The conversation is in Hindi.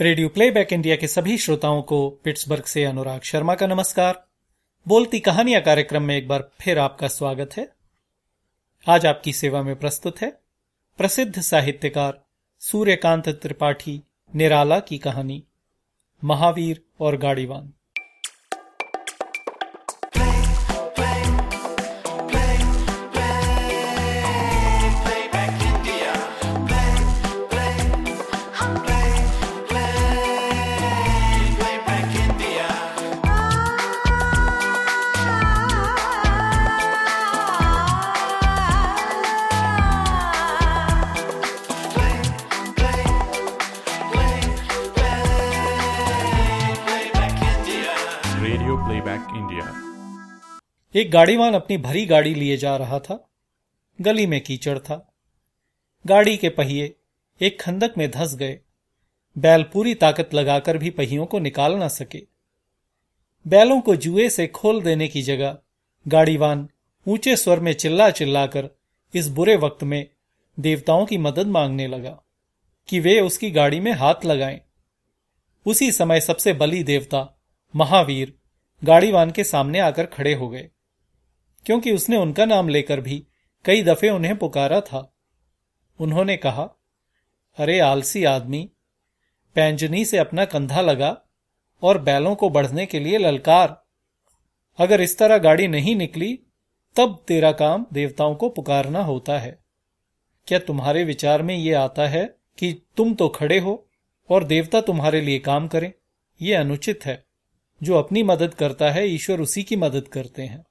रेडियो प्लेबैक इंडिया के सभी श्रोताओं को पिट्सबर्ग से अनुराग शर्मा का नमस्कार। बोलती कहानियाँ कार्यक्रम में एक बार फिर आपका स्वागत है। आज आपकी सेवा में प्रस्तुत है प्रसिद्ध साहित्यकार सूर्यकांत त्रिपाठी निराला की कहानी, महावीर और गाड़ीवान। प्लेबैक इंडिया एक गाड़ीवान अपनी भरी गाड़ी लिए जा रहा था। गली में कीचड़ था। गाड़ी के पहिए एक खंदक में धंस गए। बैल पूरी ताकत लगाकर भी पहियों को निकाल ना सके। बैलों को जुए से खोल देने की जगह गाड़ीवान ऊँचे स्वर में चिल्ला चिल्लाकर इस बुरे वक्त में देवताओं की मदद मांगने लगा कि वे उसकी गाड़ी में हाथ लगाएँ। उसी समय सबसे बली देवता महावीर गाड़ीवान के सामने आकर खड़े हो गए। क्योंकि उसने उनका नाम लेकर भी कई दफे उन्हें पुकारा था। उन्होंने कहा, अरे आलसी आदमी, पैंजनी से अपना कंधा लगा और बैलों को बढ़ने के लिए ललकार। अगर इस तरह गाड़ी नहीं निकली, तब तेरा काम देवताओं को पुकारना होता है। क्या तुम्हारे विचार में ये आता है कि तुम तो खड़े हो और देवता तुम्हारे लिए काम करें? यह अनुचित है। जो अपनी मदद करता है ईश्वर उसी की मदद करते हैं।